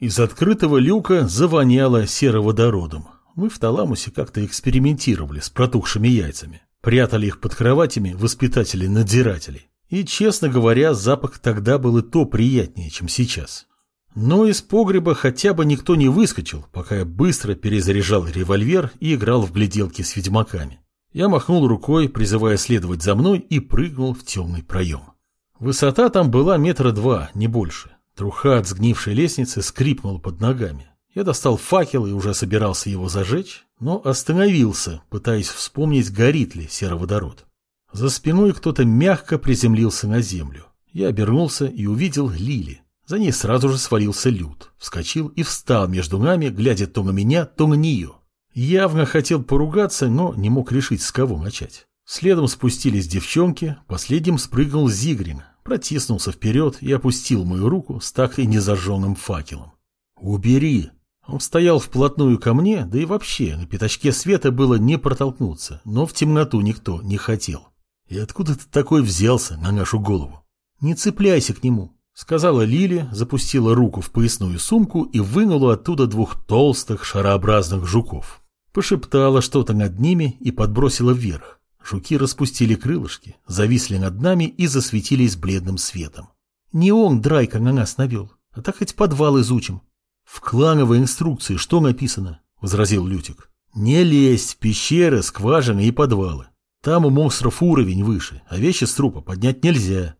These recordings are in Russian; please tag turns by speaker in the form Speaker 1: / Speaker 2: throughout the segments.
Speaker 1: Из открытого люка завоняло сероводородом. Мы в Таламусе как-то экспериментировали с протухшими яйцами. Прятали их под кроватями воспитателей-надзирателей. И, честно говоря, запах тогда был и то приятнее, чем сейчас. Но из погреба хотя бы никто не выскочил, пока я быстро перезаряжал револьвер и играл в гляделки с ведьмаками. Я махнул рукой, призывая следовать за мной, и прыгнул в темный проем. Высота там была метра два, не больше. Труха от сгнившей лестницы скрипнула под ногами. Я достал факел и уже собирался его зажечь, но остановился, пытаясь вспомнить, горит ли сероводород. За спиной кто-то мягко приземлился на землю. Я обернулся и увидел Лили. За ней сразу же свалился Люд, вскочил и встал между нами, глядя то на меня, то на нее. Явно хотел поругаться, но не мог решить, с кого начать. Следом спустились девчонки, последним спрыгнул Зигрин, протиснулся вперед и опустил мою руку с так и незажженным факелом. «Убери!» Он стоял вплотную ко мне, да и вообще на пятачке света было не протолкнуться, но в темноту никто не хотел. И откуда ты такой взялся на нашу голову? Не цепляйся к нему, Сказала Лили, запустила руку в поясную сумку и вынула оттуда двух толстых шарообразных жуков. Пошептала что-то над ними и подбросила вверх. Жуки распустили крылышки, зависли над нами и засветились бледным светом. Не он Драйка на нас навел, а так хоть подвал изучим. В клановой инструкции что написано? — возразил Лютик. Не лезть в пещеры, скважины и подвалы. Там у монстров уровень выше, а вещи с трупа поднять нельзя.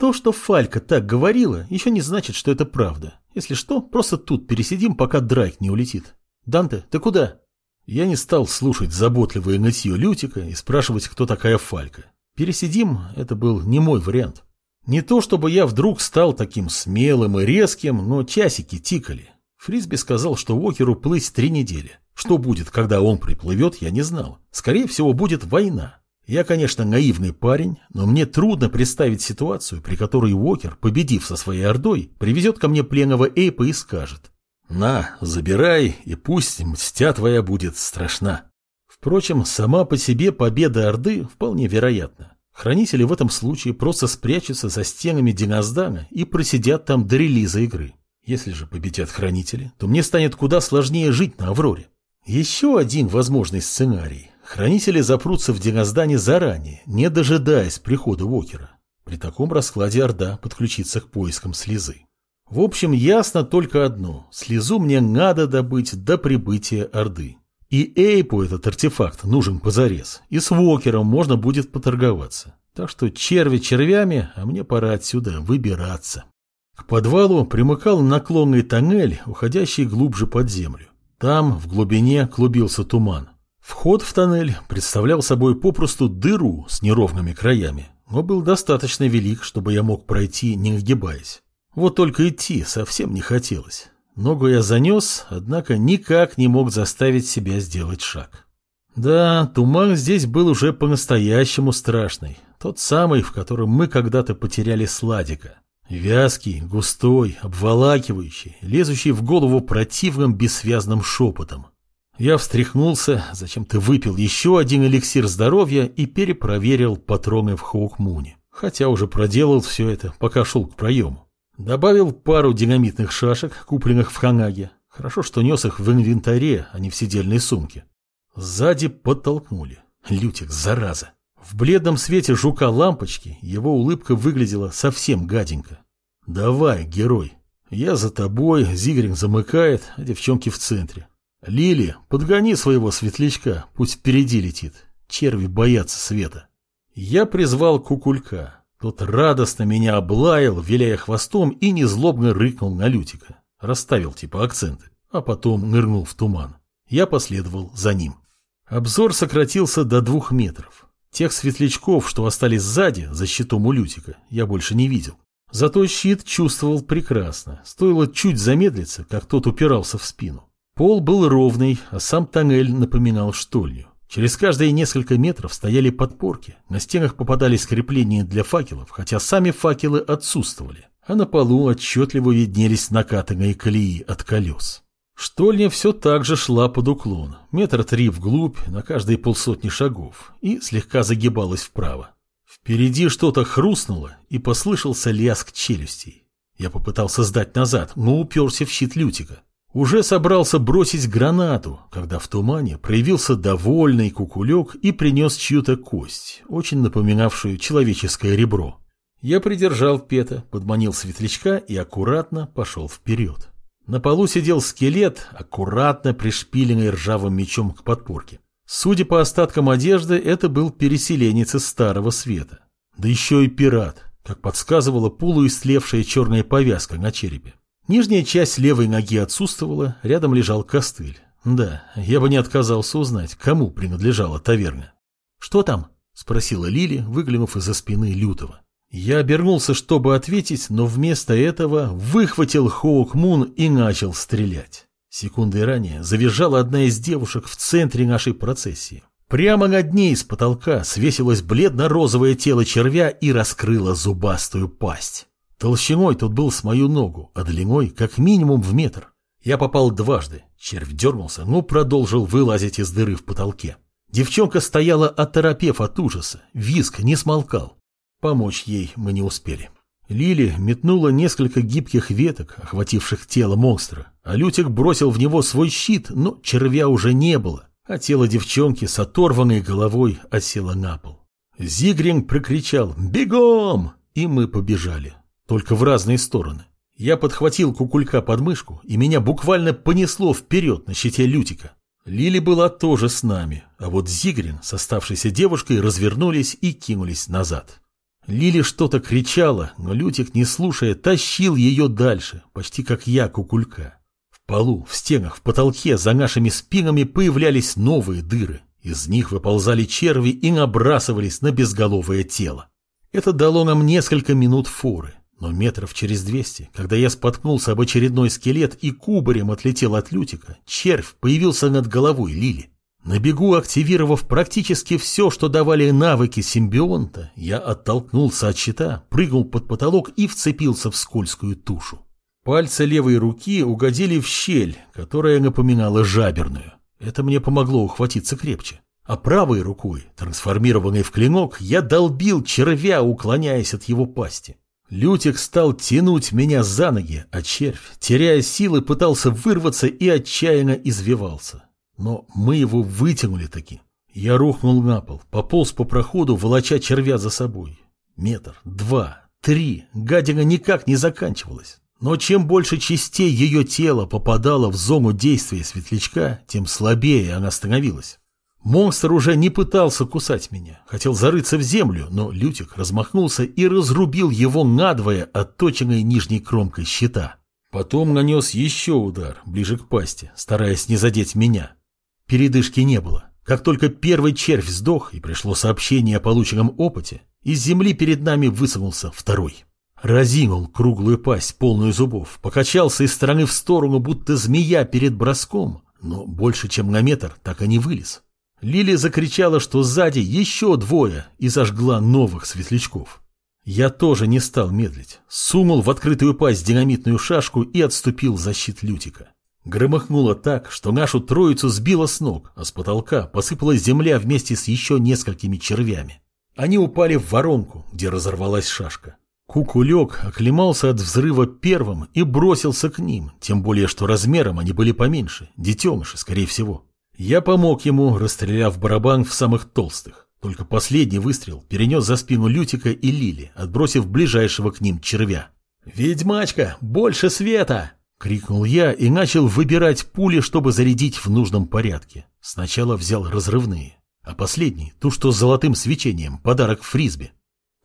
Speaker 1: То, что Фалька так говорила, еще не значит, что это правда. Если что, просто тут пересидим, пока Драйк не улетит. Данте, ты куда? Я не стал слушать заботливое нытье Лютика и спрашивать, кто такая Фалька. Пересидим – это был не мой вариант. Не то, чтобы я вдруг стал таким смелым и резким, но часики тикали. Фрисби сказал, что Уокеру плыть три недели. Что будет, когда он приплывет, я не знал. Скорее всего, будет война. Я, конечно, наивный парень, но мне трудно представить ситуацию, при которой Уокер, победив со своей ордой, привезет ко мне пленного Эйпа и скажет «На, забирай, и пусть мстя твоя будет страшна». Впрочем, сама по себе победа Орды вполне вероятна. Хранители в этом случае просто спрячутся за стенами Диназдана и просидят там до релиза игры. Если же победят хранители, то мне станет куда сложнее жить на Авроре. Еще один возможный сценарий Хранители запрутся в Диноздане заранее, не дожидаясь прихода Вокера. При таком раскладе Орда подключится к поискам слезы. В общем, ясно только одно. Слезу мне надо добыть до прибытия Орды. И Эйпу этот артефакт нужен позарез. И с Вокером можно будет поторговаться. Так что черви червями, а мне пора отсюда выбираться. К подвалу примыкал наклонный тоннель, уходящий глубже под землю. Там, в глубине, клубился туман. Вход в тоннель представлял собой попросту дыру с неровными краями, но был достаточно велик, чтобы я мог пройти, не нагибаясь. Вот только идти совсем не хотелось. Ногу я занес, однако никак не мог заставить себя сделать шаг. Да, туман здесь был уже по-настоящему страшный. Тот самый, в котором мы когда-то потеряли Сладика. Вязкий, густой, обволакивающий, лезущий в голову противным бессвязным шепотом. Я встряхнулся, зачем ты выпил еще один эликсир здоровья и перепроверил патроны в Хоукмуне. Хотя уже проделал все это, пока шел к проему. Добавил пару динамитных шашек, купленных в Ханаге. Хорошо, что нес их в инвентаре, а не в сидельной сумке. Сзади подтолкнули. Лютик, зараза. В бледном свете жука лампочки его улыбка выглядела совсем гаденько. «Давай, герой. Я за тобой, Зигрин замыкает, а девчонки в центре. «Лили, подгони своего светлячка, пусть впереди летит. Черви боятся света». Я призвал кукулька. Тот радостно меня облаял, виляя хвостом, и незлобно рыкнул на Лютика. Расставил типа акценты, а потом нырнул в туман. Я последовал за ним. Обзор сократился до двух метров. Тех светлячков, что остались сзади, за щитом у Лютика, я больше не видел. Зато щит чувствовал прекрасно. Стоило чуть замедлиться, как тот упирался в спину. Пол был ровный, а сам тоннель напоминал штольню. Через каждые несколько метров стояли подпорки, на стенах попадались крепления для факелов, хотя сами факелы отсутствовали, а на полу отчетливо виднелись накатанные колеи от колес. Штольня все так же шла под уклон, метр три вглубь, на каждые полсотни шагов, и слегка загибалась вправо. Впереди что-то хрустнуло, и послышался лязг челюстей. Я попытался сдать назад, но уперся в щит Лютика. Уже собрался бросить гранату, когда в тумане проявился довольный кукулек и принес чью-то кость, очень напоминавшую человеческое ребро. Я придержал Пета, подманил светлячка и аккуратно пошел вперед. На полу сидел скелет, аккуратно пришпиленный ржавым мечом к подпорке. Судя по остаткам одежды, это был переселенец из Старого Света. Да еще и пират, как подсказывала полуистлевшая черная повязка на черепе. Нижняя часть левой ноги отсутствовала, рядом лежал костыль. Да, я бы не отказался узнать, кому принадлежала таверна. «Что там?» – спросила Лили, выглянув из-за спины Лютого. Я обернулся, чтобы ответить, но вместо этого выхватил Хоук Мун и начал стрелять. Секунды ранее завизжала одна из девушек в центре нашей процессии. Прямо над ней с потолка свесилось бледно-розовое тело червя и раскрыло зубастую пасть. Толщиной тут был с мою ногу, а длиной как минимум в метр. Я попал дважды. Червь дернулся, но продолжил вылазить из дыры в потолке. Девчонка стояла оторопев от ужаса, виск не смолкал. Помочь ей мы не успели. Лили метнула несколько гибких веток, охвативших тело монстра, а Лютик бросил в него свой щит, но червя уже не было, а тело девчонки с оторванной головой осело на пол. Зигринг прокричал «Бегом!» и мы побежали, только в разные стороны. Я подхватил кукулька под мышку, и меня буквально понесло вперед на щите Лютика. Лили была тоже с нами, а вот Зигрин с оставшейся девушкой развернулись и кинулись назад. Лили что-то кричала, но Лютик, не слушая, тащил ее дальше, почти как я, кукулька. В полу, в стенах, в потолке за нашими спинами появлялись новые дыры. Из них выползали черви и набрасывались на безголовое тело. Это дало нам несколько минут форы, но метров через двести, когда я споткнулся об очередной скелет и кубарем отлетел от Лютика, червь появился над головой Лили. На бегу, активировав практически все, что давали навыки симбионта, я оттолкнулся от щита, прыгнул под потолок и вцепился в скользкую тушу. Пальцы левой руки угодили в щель, которая напоминала жаберную. Это мне помогло ухватиться крепче. А правой рукой, трансформированной в клинок, я долбил червя, уклоняясь от его пасти. Лютик стал тянуть меня за ноги, а червь, теряя силы, пытался вырваться и отчаянно извивался. Но мы его вытянули таки. Я рухнул на пол, пополз по проходу, волоча червя за собой. Метр, два, три, гадина никак не заканчивалась. Но чем больше частей ее тела попадало в зону действия светлячка, тем слабее она становилась. Монстр уже не пытался кусать меня, хотел зарыться в землю, но Лютик размахнулся и разрубил его надвое отточенной нижней кромкой щита. Потом нанес еще удар, ближе к пасти, стараясь не задеть меня. Передышки не было. Как только первый червь сдох и пришло сообщение о полученном опыте, из земли перед нами высунулся второй. Разинул круглую пасть, полную зубов, покачался из стороны в сторону, будто змея перед броском, но больше, чем на метр, так и не вылез. Лили закричала, что сзади еще двое, и зажгла новых светлячков. Я тоже не стал медлить, сунул в открытую пасть динамитную шашку и отступил за щит Лютика. Громыхнуло так, что нашу троицу сбило с ног, а с потолка посыпалась земля вместе с еще несколькими червями. Они упали в воронку, где разорвалась шашка. Кукулек оклемался от взрыва первым и бросился к ним, тем более, что размером они были поменьше, детеныши, скорее всего. Я помог ему, расстреляв барабан в самых толстых. Только последний выстрел перенес за спину Лютика и Лили, отбросив ближайшего к ним червя. «Ведьмачка, больше света!» Крикнул я и начал выбирать пули, чтобы зарядить в нужном порядке. Сначала взял разрывные, а последний, ту, что с золотым свечением, подарок фрисби.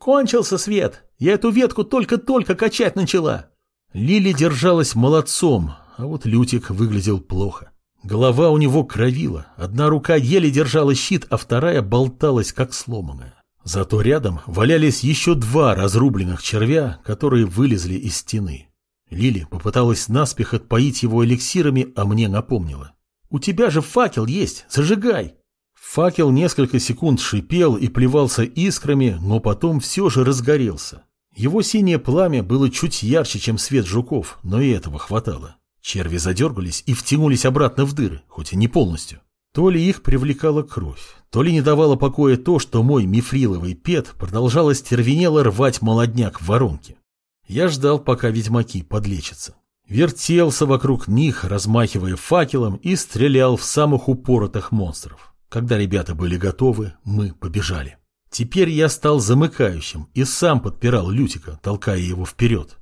Speaker 1: «Кончился свет! Я эту ветку только-только качать начала!» Лили держалась молодцом, а вот Лютик выглядел плохо. Голова у него кровила, одна рука еле держала щит, а вторая болталась, как сломанная. Зато рядом валялись еще два разрубленных червя, которые вылезли из стены. Лили попыталась наспех отпоить его эликсирами, а мне напомнила. «У тебя же факел есть, зажигай!» Факел несколько секунд шипел и плевался искрами, но потом все же разгорелся. Его синее пламя было чуть ярче, чем свет жуков, но и этого хватало. Черви задергались и втянулись обратно в дыры, хоть и не полностью. То ли их привлекала кровь, то ли не давало покоя то, что мой мифриловый пет продолжал остервенело рвать молодняк в воронке. Я ждал, пока ведьмаки подлечатся. Вертелся вокруг них, размахивая факелом, и стрелял в самых упоротых монстров. Когда ребята были готовы, мы побежали. Теперь я стал замыкающим и сам подпирал Лютика, толкая его вперед.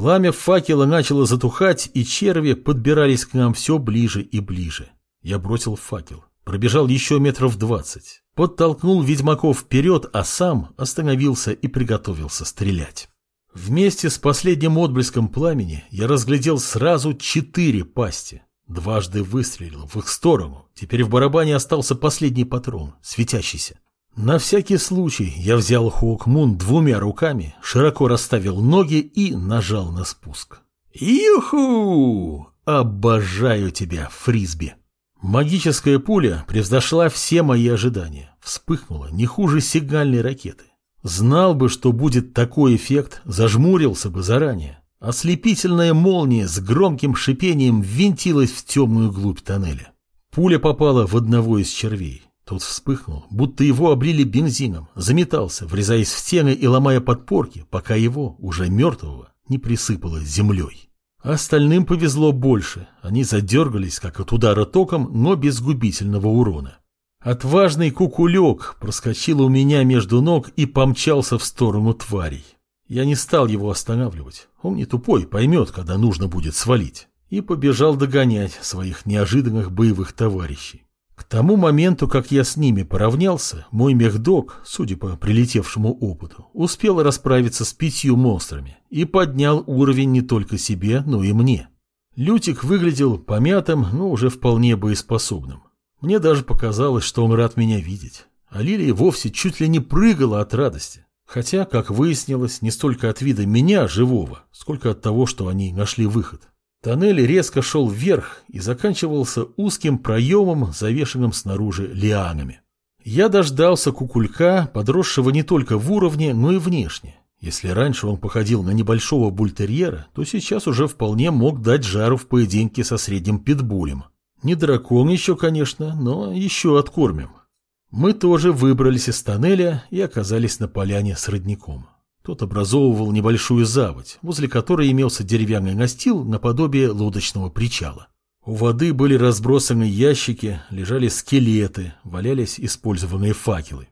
Speaker 1: Пламя факела начало затухать, и черви подбирались к нам все ближе и ближе. Я бросил факел, пробежал еще метров двадцать, подтолкнул ведьмаков вперед, а сам остановился и приготовился стрелять. Вместе с последним отблеском пламени я разглядел сразу четыре пасти. Дважды выстрелил в их сторону. Теперь в барабане остался последний патрон, светящийся. На всякий случай я взял Хоукмун двумя руками, широко расставил ноги и нажал на спуск. Юху! Обожаю тебя, Фрисби! Магическая пуля превзошла все мои ожидания. Вспыхнула не хуже сигнальной ракеты. Знал бы, что будет такой эффект, зажмурился бы заранее. Ослепительная молния с громким шипением винтилась в темную глубь тоннеля. Пуля попала в одного из червей. Тот вспыхнул, будто его облили бензином, заметался, врезаясь в стены и ломая подпорки, пока его, уже мертвого, не присыпало землей. Остальным повезло больше. Они задергались, как от удара током, но без губительного урона. Отважный кукулек проскочил у меня между ног и помчался в сторону тварей. Я не стал его останавливать. Он не тупой, поймет, когда нужно будет свалить. И побежал догонять своих неожиданных боевых товарищей. К тому моменту, как я с ними поравнялся, мой мехдок, судя по прилетевшему опыту, успел расправиться с пятью монстрами и поднял уровень не только себе, но и мне. Лютик выглядел помятым, но уже вполне боеспособным. Мне даже показалось, что он рад меня видеть. А Лилия вовсе чуть ли не прыгала от радости. Хотя, как выяснилось, не столько от вида меня, живого, сколько от того, что они нашли выход. Тоннель резко шел вверх и заканчивался узким проемом, завешенным снаружи лианами. Я дождался кукулька, подросшего не только в уровне, но и внешне. Если раньше он походил на небольшого бультерьера, то сейчас уже вполне мог дать жару в поединке со средним питбулем. Не дракон еще, конечно, но еще откормим. Мы тоже выбрались из тоннеля и оказались на поляне с родником. Тот образовывал небольшую заводь, возле которой имелся деревянный настил наподобие лодочного причала. У воды были разбросаны ящики, лежали скелеты, валялись использованные факелы.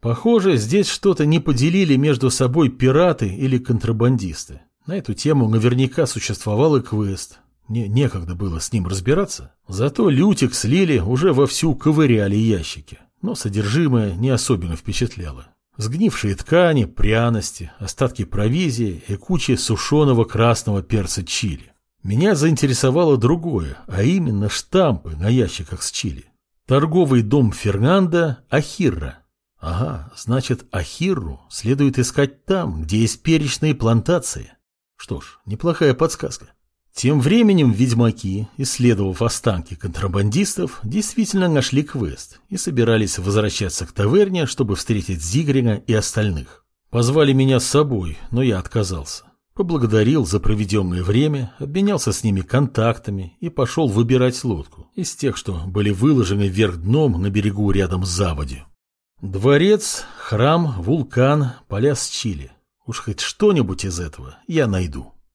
Speaker 1: Похоже, здесь что-то не поделили между собой пираты или контрабандисты. На эту тему наверняка существовал и квест, мне некогда было с ним разбираться. Зато Лютик с Лили уже вовсю ковыряли ящики. Но содержимое не особенно впечатляло. Сгнившие ткани, пряности, остатки провизии и куча сушеного красного перца чили. Меня заинтересовало другое, а именно штампы на ящиках с чили. Торговый дом Фернанда Ахирра. Ага, значит, Ахирру следует искать там, где есть перечные плантации. Что ж, неплохая подсказка. Тем временем ведьмаки, исследовав останки контрабандистов, действительно нашли квест и собирались возвращаться к таверне, чтобы встретить Зигрина и остальных. Позвали меня с собой, но я отказался. Поблагодарил за проведенное время, обменялся с ними контактами и пошел выбирать лодку из тех, что были выложены вверх дном на берегу рядом с заводью. Дворец, храм, вулкан, поля с Чили. Уж хоть что-нибудь из этого я найду.